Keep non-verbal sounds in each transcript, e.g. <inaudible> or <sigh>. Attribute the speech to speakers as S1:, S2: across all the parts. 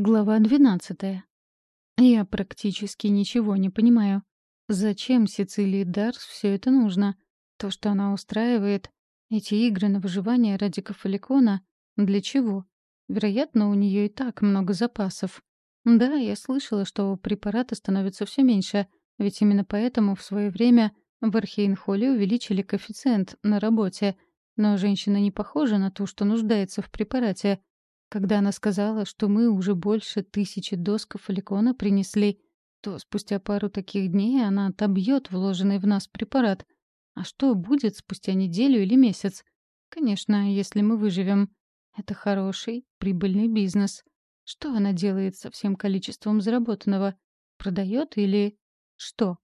S1: Глава двенадцатая. Я практически ничего не понимаю. Зачем Сицилии Дарс все это нужно? То, что она устраивает, эти игры на выживание ради Кафаликона, для чего? Вероятно, у нее и так много запасов. Да, я слышала, что препараты становятся все меньше, ведь именно поэтому в свое время в Архейнхолле увеличили коэффициент на работе. Но женщина не похожа на ту, что нуждается в препарате — когда она сказала, что мы уже больше тысячи досков фоликона принесли, то спустя пару таких дней она отобьет вложенный в нас препарат. А что будет спустя неделю или месяц? Конечно, если мы выживем. Это хороший, прибыльный бизнес. Что она делает со всем количеством заработанного? Продает или что?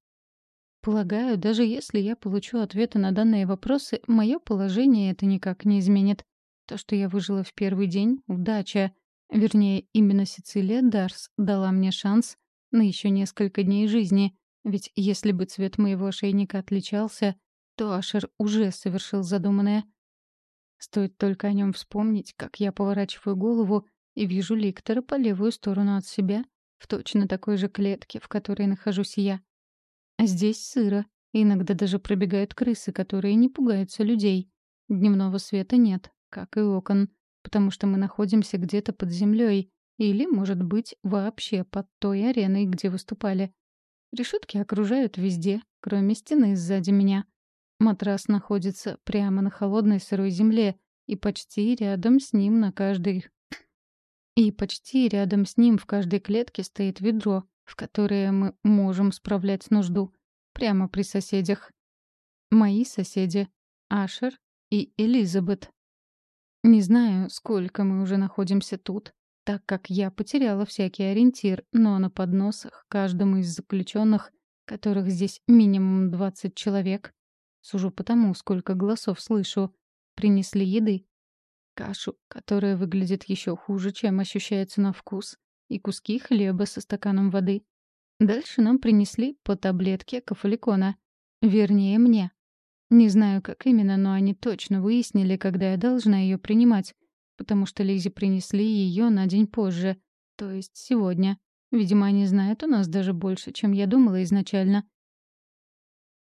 S1: Полагаю, даже если я получу ответы на данные вопросы, мое положение это никак не изменит. То, что я выжила в первый день — удача. Вернее, именно Сицилия Дарс дала мне шанс на еще несколько дней жизни. Ведь если бы цвет моего ошейника отличался, то Ашер уже совершил задуманное. Стоит только о нем вспомнить, как я поворачиваю голову и вижу Ликтора по левую сторону от себя, в точно такой же клетке, в которой нахожусь я. Здесь сыро, иногда даже пробегают крысы, которые не пугаются людей. Дневного света нет, как и окон, потому что мы находимся где-то под землей или, может быть, вообще под той ареной, где выступали. Решетки окружают везде, кроме стены сзади меня. Матрас находится прямо на холодной сырой земле, и почти рядом с ним на каждой... <sniffs> И почти рядом с ним в каждой клетке стоит ведро, в которое мы можем справлять нужду. Прямо при соседях. Мои соседи — Ашер и Элизабет. Не знаю, сколько мы уже находимся тут, так как я потеряла всякий ориентир, но на подносах каждому из заключенных, которых здесь минимум 20 человек, сужу потому, сколько голосов слышу, принесли еды. Кашу, которая выглядит еще хуже, чем ощущается на вкус, и куски хлеба со стаканом воды. Дальше нам принесли по таблетке кафаликона. Вернее, мне. Не знаю, как именно, но они точно выяснили, когда я должна ее принимать, потому что Лизе принесли ее на день позже, то есть сегодня. Видимо, они знают у нас даже больше, чем я думала изначально.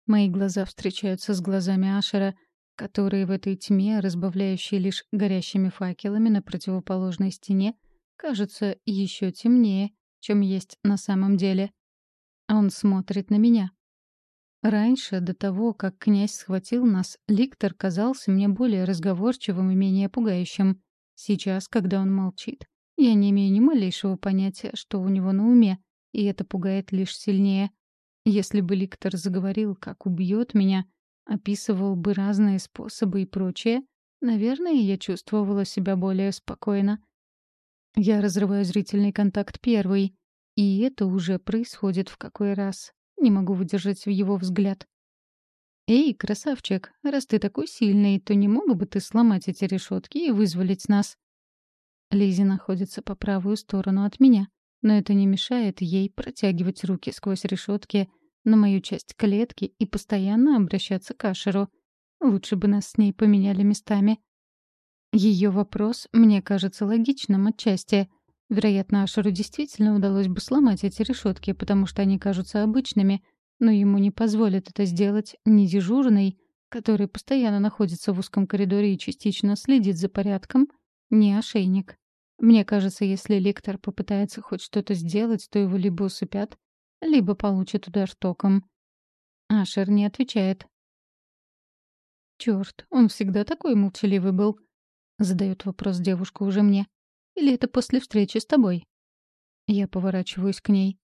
S1: Мои глаза встречаются с глазами Ашера, которые в этой тьме, разбавляющей лишь горящими факелами на противоположной стене, кажутся еще темнее, чем есть на самом деле. Он смотрит на меня, Раньше, до того, как князь схватил нас, Ликтор казался мне более разговорчивым и менее пугающим. Сейчас, когда он молчит, я не имею ни малейшего понятия, что у него на уме, и это пугает лишь сильнее. Если бы Ликтор заговорил, как убьет меня, описывал бы разные способы и прочее, наверное, я чувствовала себя более спокойно. Я разрываю зрительный контакт первый, и это уже происходит в какой раз. Не могу выдержать его взгляд. «Эй, красавчик, раз ты такой сильный, то не мог бы ты сломать эти решетки и вызволить нас?» Лизи находится по правую сторону от меня, но это не мешает ей протягивать руки сквозь решетки на мою часть клетки и постоянно обращаться к Ашеру. Лучше бы нас с ней поменяли местами. Ее вопрос мне кажется логичным отчасти — Вероятно, Ашеру действительно удалось бы сломать эти решетки, потому что они кажутся обычными, но ему не позволят это сделать ни дежурный, который постоянно находится в узком коридоре и частично следит за порядком, ни ошейник. Мне кажется, если лектор попытается хоть что-то сделать, то его либо усыпят, либо получит удар током. Ашер не отвечает. «Чёрт, он всегда такой молчаливый был», — задает вопрос девушка уже мне. Или это после встречи с тобой?» Я поворачиваюсь к ней.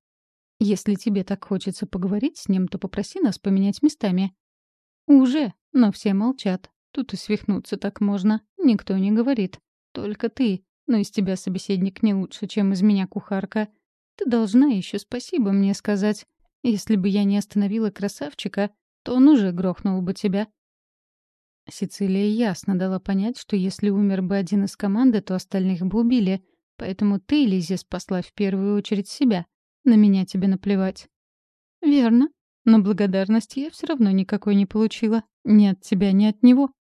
S1: «Если тебе так хочется поговорить с ним, то попроси нас поменять местами». «Уже, но все молчат. Тут и свихнуться так можно. Никто не говорит. Только ты. Но из тебя собеседник не лучше, чем из меня кухарка. Ты должна еще спасибо мне сказать. Если бы я не остановила красавчика, то он уже грохнул бы тебя. Сицилия ясно дала понять, что если умер бы один из команды, то остальных бы убили. Поэтому ты, Лизи, спасла в первую очередь себя. На меня тебе наплевать. Верно. Но благодарности я все равно никакой не получила. Ни от тебя, ни от него.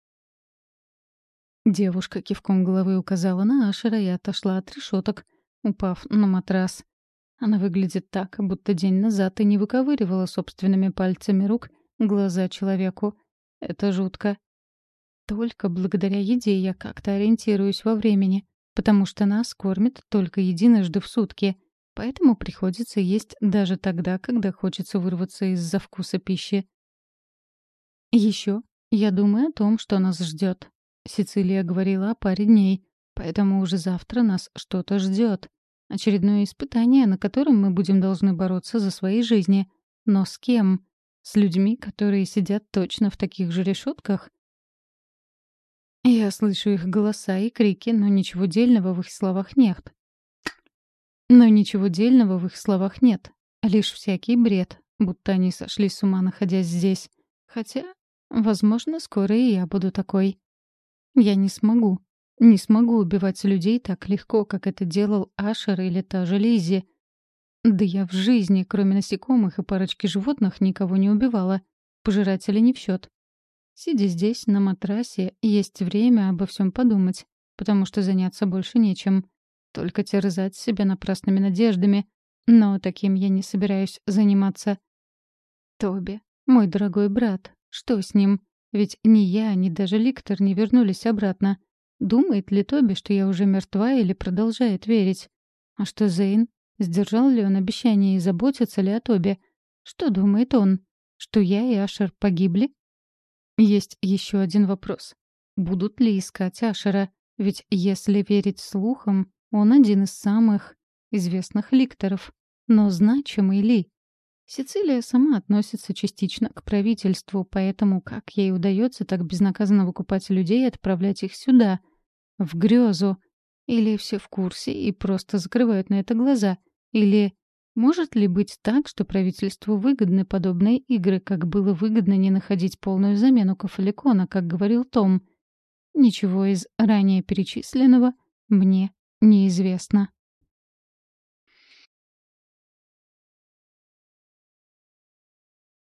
S1: Девушка кивком головы указала на Ашера и отошла от решеток. упав на матрас. Она выглядит так, будто день назад и не выковыривала собственными пальцами рук глаза человеку. Это жутко. Только благодаря еде я как-то ориентируюсь во времени, потому что нас кормят только единожды в сутки, поэтому приходится есть даже тогда, когда хочется вырваться из-за вкуса пищи. Еще я думаю о том, что нас ждет. Сицилия говорила о паре дней, поэтому уже завтра нас что-то ждет. Очередное испытание, на котором мы будем должны бороться за свои жизни. Но с кем? С людьми, которые сидят точно в таких же решетках? Я слышу их голоса и крики, но ничего дельного в их словах нет. Но ничего дельного в их словах нет. Лишь всякий бред, будто они сошли с ума, находясь здесь. Хотя, возможно, скоро и я буду такой. Я не смогу. Не смогу убивать людей так легко, как это делал Ашер или та же Лизи. Да я в жизни, кроме насекомых и парочки животных, никого не убивала. Пожиратели не в счет. Сидя здесь, на матрасе, есть время обо всем подумать, потому что заняться больше нечем. Только терзать себя напрасными надеждами. Но таким я не собираюсь заниматься. Тоби, мой дорогой брат, что с ним? Ведь ни я, ни даже Ликтор не вернулись обратно. Думает ли Тоби, что я уже мертва или продолжает верить? А что Зейн? Сдержал ли он обещание и заботится ли о Тоби? Что думает он? Что я и Ашер погибли? Есть еще один вопрос. Будут ли искать Ашера? Ведь если верить слухам, он один из самых известных ликторов. Но значимый ли? Сицилия сама относится частично к правительству, поэтому как ей удается так безнаказанно выкупать людей и отправлять их сюда, в грезу? Или все в курсе и просто закрывают на это глаза? Или может ли быть так, что правительству выгодны подобные игры, как было выгодно не находить полную замену Кафаликона, как говорил Том? Ничего из ранее перечисленного мне неизвестно.